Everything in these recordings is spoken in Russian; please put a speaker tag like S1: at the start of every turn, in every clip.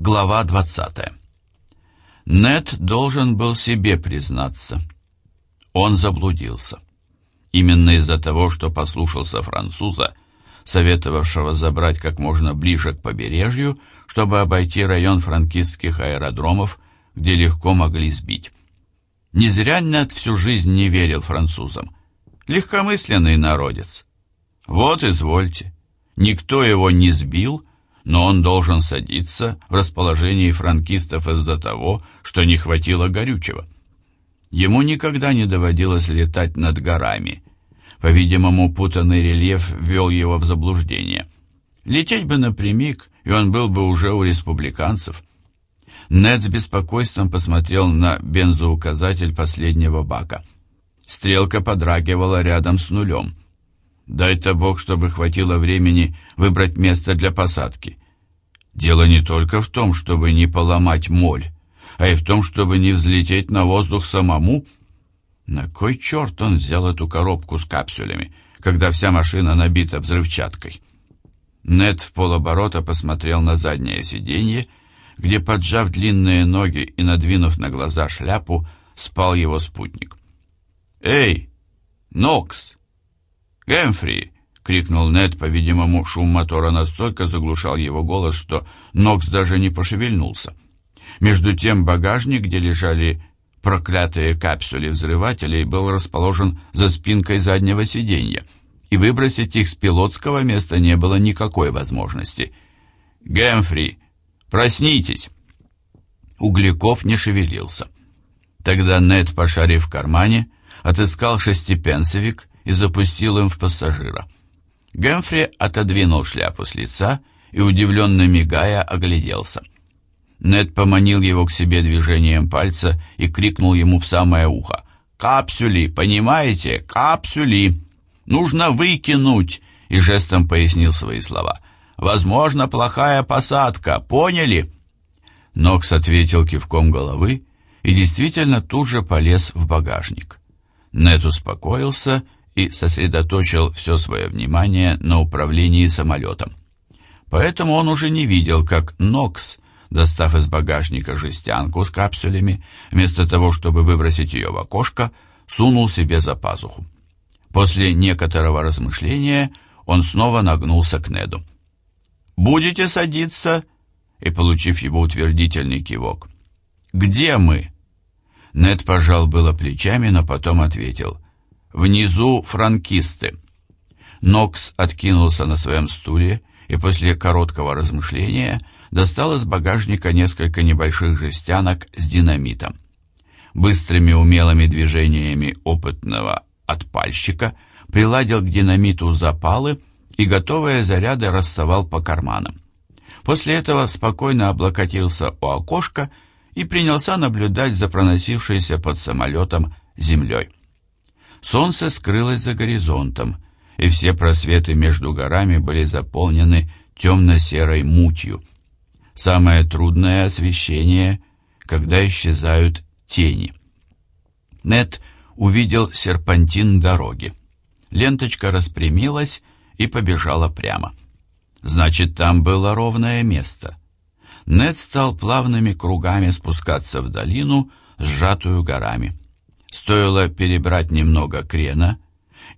S1: Глава 20. Нед должен был себе признаться. Он заблудился. Именно из-за того, что послушался француза, советовавшего забрать как можно ближе к побережью, чтобы обойти район франкистских аэродромов, где легко могли сбить. Не зря Нед всю жизнь не верил французам. Легкомысленный народец. Вот, извольте. Никто его не сбил, но он должен садиться в расположении франкистов из-за того, что не хватило горючего. Ему никогда не доводилось летать над горами. По-видимому, путанный рельеф ввел его в заблуждение. Лететь бы напрямик, и он был бы уже у республиканцев. Нед с беспокойством посмотрел на бензоуказатель последнего бака. Стрелка подрагивала рядом с нулем. Дай-то Бог, чтобы хватило времени выбрать место для посадки. Дело не только в том, чтобы не поломать моль, а и в том, чтобы не взлететь на воздух самому. На кой черт он взял эту коробку с капсулями, когда вся машина набита взрывчаткой? Нед в полоборота посмотрел на заднее сиденье, где, поджав длинные ноги и надвинув на глаза шляпу, спал его спутник. «Эй, Нокс!» «Гэмфри!» — крикнул Нед, по-видимому, шум мотора настолько заглушал его голос, что Нокс даже не пошевельнулся. Между тем багажник, где лежали проклятые капсули взрывателей, был расположен за спинкой заднего сиденья, и выбросить их с пилотского места не было никакой возможности. «Гэмфри, проснитесь!» Угляков не шевелился. Тогда Нед, пошарив в кармане, отыскал шестипенсовик и запустил им в пассажира. Гэмфри отодвинул шляпу с лица и, удивленно мигая, огляделся. Нед поманил его к себе движением пальца и крикнул ему в самое ухо. «Капсюли, понимаете? Капсюли! Нужно выкинуть!» и жестом пояснил свои слова. «Возможно, плохая посадка, поняли?» Нокс ответил кивком головы и действительно тут же полез в багажник. Нед успокоился и сосредоточил все свое внимание на управлении самолетом. Поэтому он уже не видел, как Нокс, достав из багажника жестянку с капсулями, вместо того, чтобы выбросить ее в окошко, сунул себе за пазуху. После некоторого размышления он снова нагнулся к Неду. «Будете садиться?» и, получив его утвердительный кивок. «Где мы?» Нед пожал было плечами, но потом ответил. Внизу франкисты. Нокс откинулся на своем стуле и после короткого размышления достал из багажника несколько небольших жестянок с динамитом. Быстрыми умелыми движениями опытного отпальщика приладил к динамиту запалы и готовые заряды рассовал по карманам. После этого спокойно облокотился у окошка и принялся наблюдать за проносившейся под самолетом землей. Солнце скрылось за горизонтом, и все просветы между горами были заполнены темно-серой мутью. Самое трудное освещение, когда исчезают тени. Нет увидел серпантин дороги. Ленточка распрямилась и побежала прямо. Значит, там было ровное место. Нед стал плавными кругами спускаться в долину, сжатую горами. Стоило перебрать немного крена,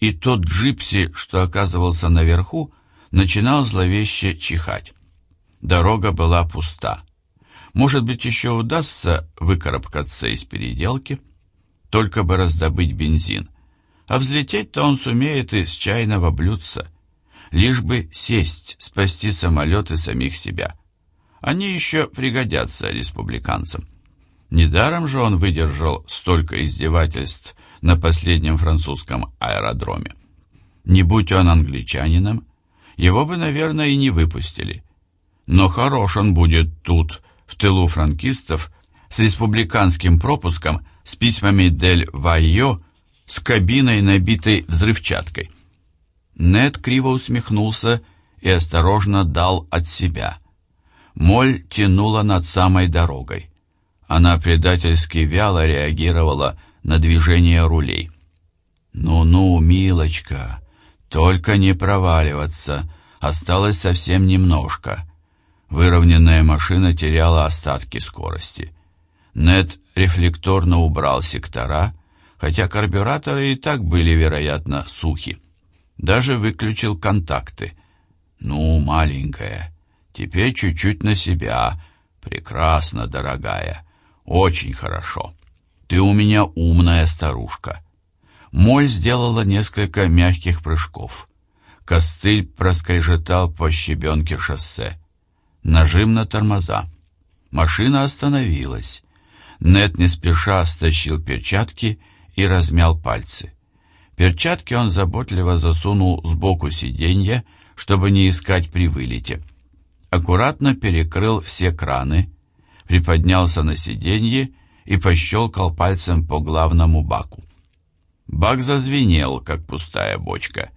S1: и тот джипси, что оказывался наверху, начинал зловеще чихать. Дорога была пуста. Может быть, еще удастся выкарабкаться из переделки, только бы раздобыть бензин. А взлететь-то он сумеет из чайного блюдца, лишь бы сесть, спасти самолет и самих себя. Они еще пригодятся республиканцам. Недаром же он выдержал столько издевательств на последнем французском аэродроме. Не будь он англичанином, его бы, наверное, и не выпустили. Но хорош он будет тут, в тылу франкистов, с республиканским пропуском, с письмами Дель Вайо, с кабиной, набитой взрывчаткой. Нед криво усмехнулся и осторожно дал от себя. Моль тянула над самой дорогой. Она предательски вяло реагировала на движение рулей. «Ну-ну, милочка, только не проваливаться, осталось совсем немножко. Выровненная машина теряла остатки скорости. Нед рефлекторно убрал сектора, хотя карбюраторы и так были, вероятно, сухи. Даже выключил контакты. «Ну, маленькая, теперь чуть-чуть на себя. Прекрасно, дорогая. Очень хорошо. Ты у меня умная старушка». Моль сделала несколько мягких прыжков. Костыль проскрежетал по щебенке шоссе. Нажим на тормоза. Машина остановилась. Нет не спеша стащил перчатки и размял пальцы. Перчатки он заботливо засунул сбоку сиденья, чтобы не искать при вылете. Аккуратно перекрыл все краны, приподнялся на сиденье и пощелкал пальцем по главному баку. Бак зазвенел, как пустая бочка.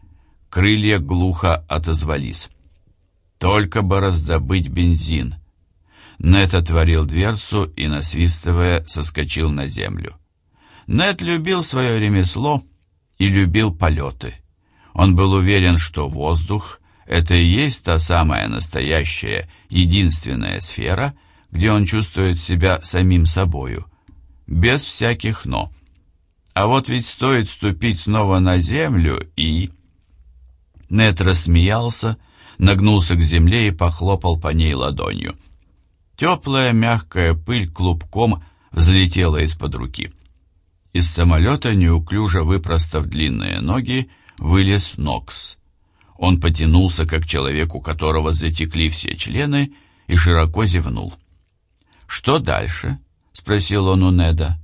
S1: Крылья глухо отозвались. Только бы раздобыть бензин. Нет отворил дверцу и, насвистывая, соскочил на землю. Нет любил свое ремесло и любил полеты. Он был уверен, что воздух — это и есть та самая настоящая, единственная сфера, где он чувствует себя самим собою, без всяких «но». А вот ведь стоит ступить снова на землю и... Нет рассмеялся, нагнулся к земле и похлопал по ней ладонью. Теплая мягкая пыль клубком взлетела из-под руки. Из самолета, неуклюже выпростав длинные ноги, вылез Нокс. Он потянулся, как человек, у которого затекли все члены, и широко зевнул. «Что дальше?» — спросил он у Неда.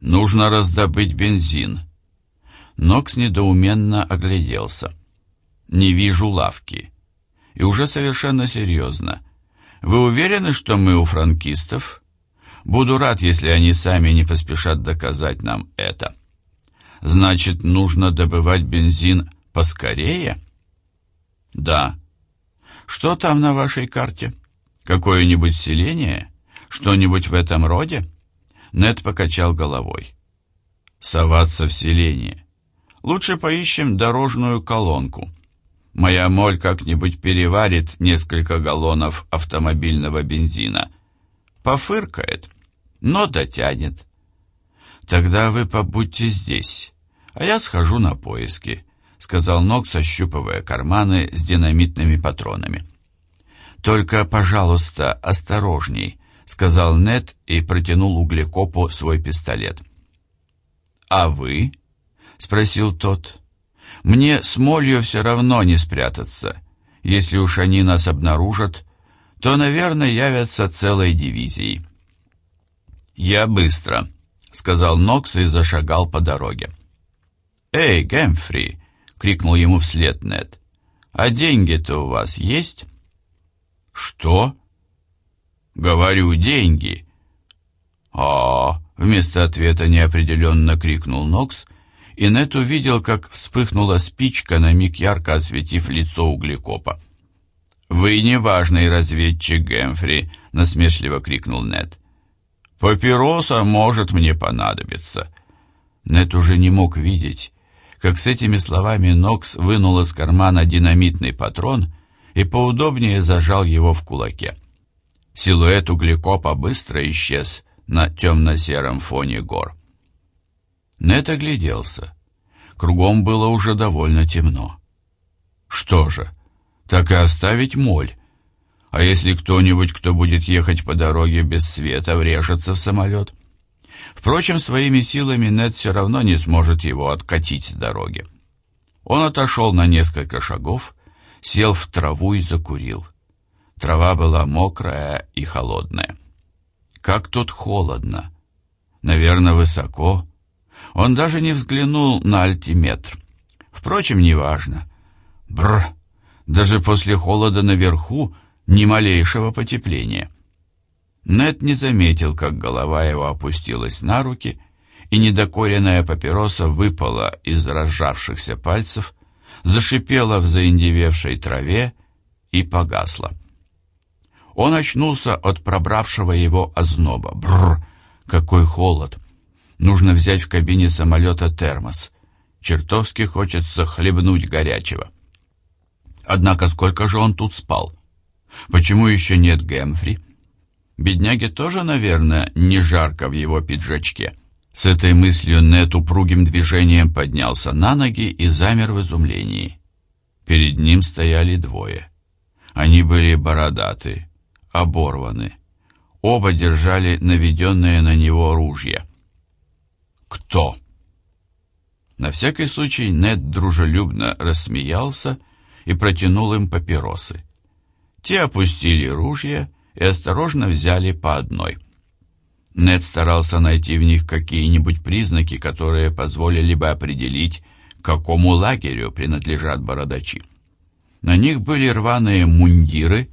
S1: «Нужно раздобыть бензин». Нокс недоуменно огляделся. «Не вижу лавки». И уже совершенно серьезно. «Вы уверены, что мы у франкистов?» Буду рад, если они сами не поспешат доказать нам это. Значит, нужно добывать бензин поскорее? Да. Что там на вашей карте? Какое-нибудь селение? Что-нибудь в этом роде? Нед покачал головой. Соваться в селение. Лучше поищем дорожную колонку. Моя моль как-нибудь переварит несколько галлонов автомобильного бензина. Пофыркает но дотянет. Тогда вы побудьте здесь, а я схожу на поиски, сказал Нокс, ощупывая карманы с динамитными патронами. Только, пожалуйста, осторожней, сказал Нед и протянул углекопу свой пистолет. А вы? спросил тот. Мне с молью все равно не спрятаться. Если уж они нас обнаружат, то, наверное, явятся целой дивизией. «Я быстро», — сказал Нокс и зашагал по дороге. «Эй, Гэмфри!» — крикнул ему вслед Нед. «А деньги-то у вас есть?» «Что?» «Говорю, деньги». «А, вместо ответа неопределенно крикнул Нокс, и Нед увидел, как вспыхнула спичка, на миг ярко осветив лицо углекопа. «Вы неважный разведчик, Гэмфри!» — насмешливо крикнул Нед. Папироса может мне понадобиться». Нет уже не мог видеть, как с этими словами Нокс вынул из кармана динамитный патрон и поудобнее зажал его в кулаке. Силуэт углекопа быстро исчез на темно-сером фоне гор. Нет огляделся. Кругом было уже довольно темно. Что же, так и оставить моль, а если кто-нибудь, кто будет ехать по дороге без света, врежется в самолет? Впрочем, своими силами Нед все равно не сможет его откатить с дороги. Он отошел на несколько шагов, сел в траву и закурил. Трава была мокрая и холодная. Как тут холодно. Наверное, высоко. Он даже не взглянул на альтиметр. Впрочем, неважно. Бр! Даже после холода наверху ни малейшего потепления. Нед не заметил, как голова его опустилась на руки, и недокоренная папироса выпала из разжавшихся пальцев, зашипела в заиндевевшей траве и погасла. Он очнулся от пробравшего его озноба. Бррр, какой холод! Нужно взять в кабине самолета термос. Чертовски хочется хлебнуть горячего. Однако сколько же он тут спал? Почему еще нет Гэмфри? Бедняге тоже, наверное, не жарко в его пиджачке. С этой мыслью Нет упругим движением поднялся на ноги и замер в изумлении. Перед ним стояли двое. Они были бородаты, оборваны. Оба держали наведенные на него ружья. «Кто?» На всякий случай Нед дружелюбно рассмеялся и протянул им папиросы. Те опустили ружья и осторожно взяли по одной. Нед старался найти в них какие-нибудь признаки, которые позволили бы определить, к какому лагерю принадлежат бородачи. На них были рваные мундиры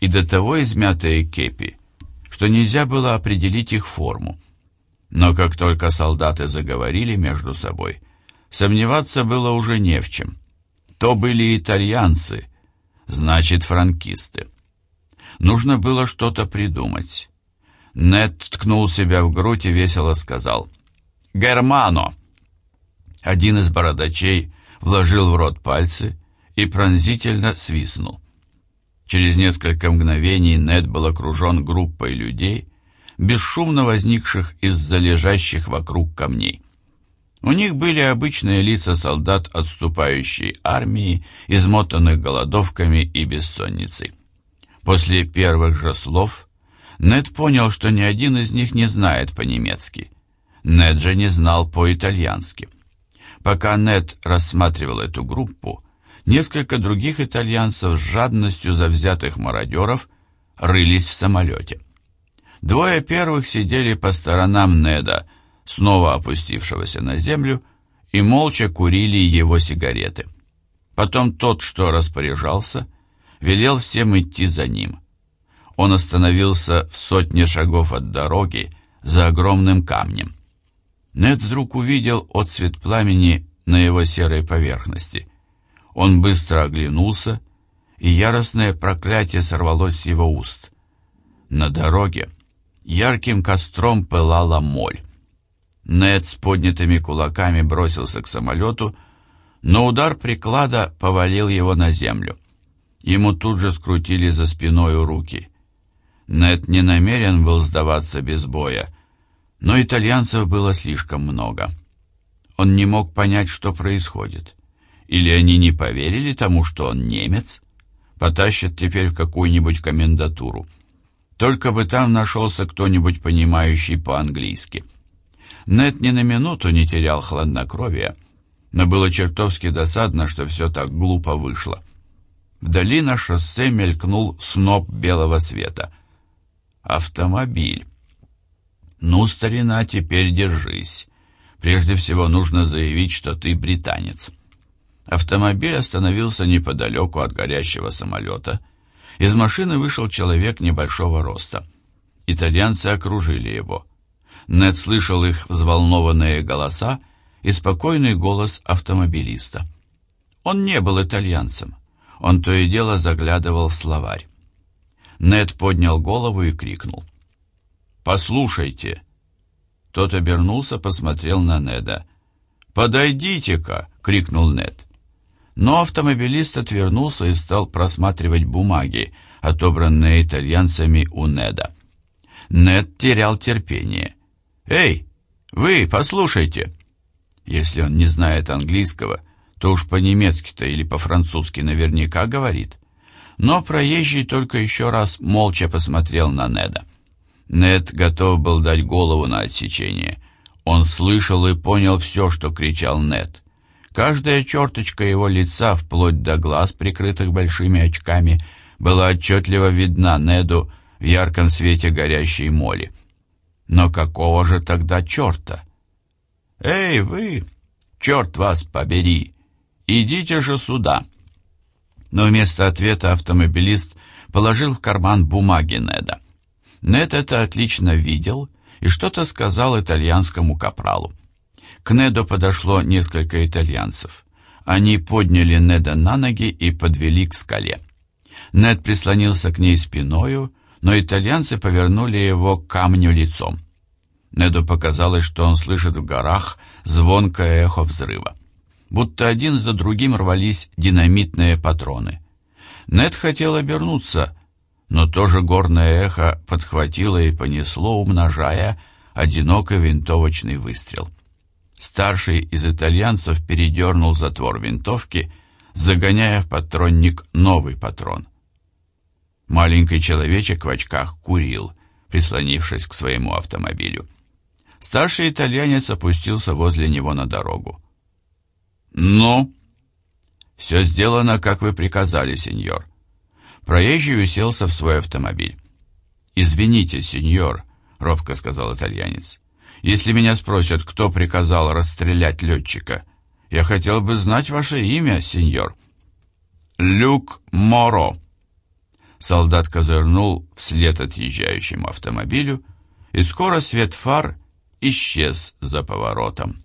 S1: и до того измятые кепи, что нельзя было определить их форму. Но как только солдаты заговорили между собой, сомневаться было уже не в чем. То были итальянцы, значит, франкисты. Нужно было что-то придумать. Нед ткнул себя в грудь и весело сказал «Германо!». Один из бородачей вложил в рот пальцы и пронзительно свистнул. Через несколько мгновений Нед был окружен группой людей, бесшумно возникших из-за лежащих вокруг камней. У них были обычные лица солдат отступающей армии, измотанных голодовками и бессонницей. После первых же слов Нед понял, что ни один из них не знает по-немецки. Нед же не знал по-итальянски. Пока Нед рассматривал эту группу, несколько других итальянцев с жадностью завзятых мародеров рылись в самолете. Двое первых сидели по сторонам Неда, снова опустившегося на землю, и молча курили его сигареты. Потом тот, что распоряжался, велел всем идти за ним. Он остановился в сотне шагов от дороги за огромным камнем. Нед вдруг увидел отцвет пламени на его серой поверхности. Он быстро оглянулся, и яростное проклятие сорвалось с его уст. На дороге ярким костром пылала моль. Нед с поднятыми кулаками бросился к самолету, но удар приклада повалил его на землю. Ему тут же скрутили за спиной руки. Нед не намерен был сдаваться без боя, но итальянцев было слишком много. Он не мог понять, что происходит. Или они не поверили тому, что он немец? Потащат теперь в какую-нибудь комендатуру. Только бы там нашелся кто-нибудь, понимающий по-английски. Нед ни на минуту не терял хладнокровия, но было чертовски досадно, что все так глупо вышло. Вдали на шоссе мелькнул сноп белого света. Автомобиль. «Ну, старина, теперь держись. Прежде всего нужно заявить, что ты британец». Автомобиль остановился неподалеку от горящего самолета. Из машины вышел человек небольшого роста. Итальянцы окружили его. Нед слышал их взволнованные голоса и спокойный голос автомобилиста. Он не был итальянцем. Он то и дело заглядывал в словарь. Нед поднял голову и крикнул. «Послушайте!» Тот обернулся, посмотрел на Неда. «Подойдите-ка!» — крикнул Нед. Но автомобилист отвернулся и стал просматривать бумаги, отобранные итальянцами у Неда. Нед терял терпение. «Эй, вы, послушайте!» Если он не знает английского, то уж по-немецки-то или по-французски наверняка говорит. Но проезжий только еще раз молча посмотрел на Неда. Нед готов был дать голову на отсечение. Он слышал и понял все, что кричал Нед. Каждая черточка его лица, вплоть до глаз, прикрытых большими очками, была отчетливо видна Неду в ярком свете горящей моли. Но какого же тогда черта? «Эй, вы! Черт вас побери! Идите же сюда!» Но вместо ответа автомобилист положил в карман бумаги Неда. Нед это отлично видел и что-то сказал итальянскому капралу. К Неду подошло несколько итальянцев. Они подняли Неда на ноги и подвели к скале. Нед прислонился к ней спиною но итальянцы повернули его к камню лицом. Неду показалось, что он слышит в горах звонкое эхо взрыва. Будто один за другим рвались динамитные патроны. Нед хотел обернуться, но тоже горное эхо подхватило и понесло, умножая одинокий винтовочный выстрел. Старший из итальянцев передернул затвор винтовки, загоняя в патронник новый патрон. Маленький человечек в очках курил, прислонившись к своему автомобилю. Старший итальянец опустился возле него на дорогу. «Ну?» «Все сделано, как вы приказали, сеньор». Проезжий уселся в свой автомобиль. «Извините, сеньор», — робко сказал итальянец. «Если меня спросят, кто приказал расстрелять летчика, я хотел бы знать ваше имя, сеньор». «Люк Моро». Солдат козырнул вслед отъезжающему автомобилю, и скоро свет фар исчез за поворотом.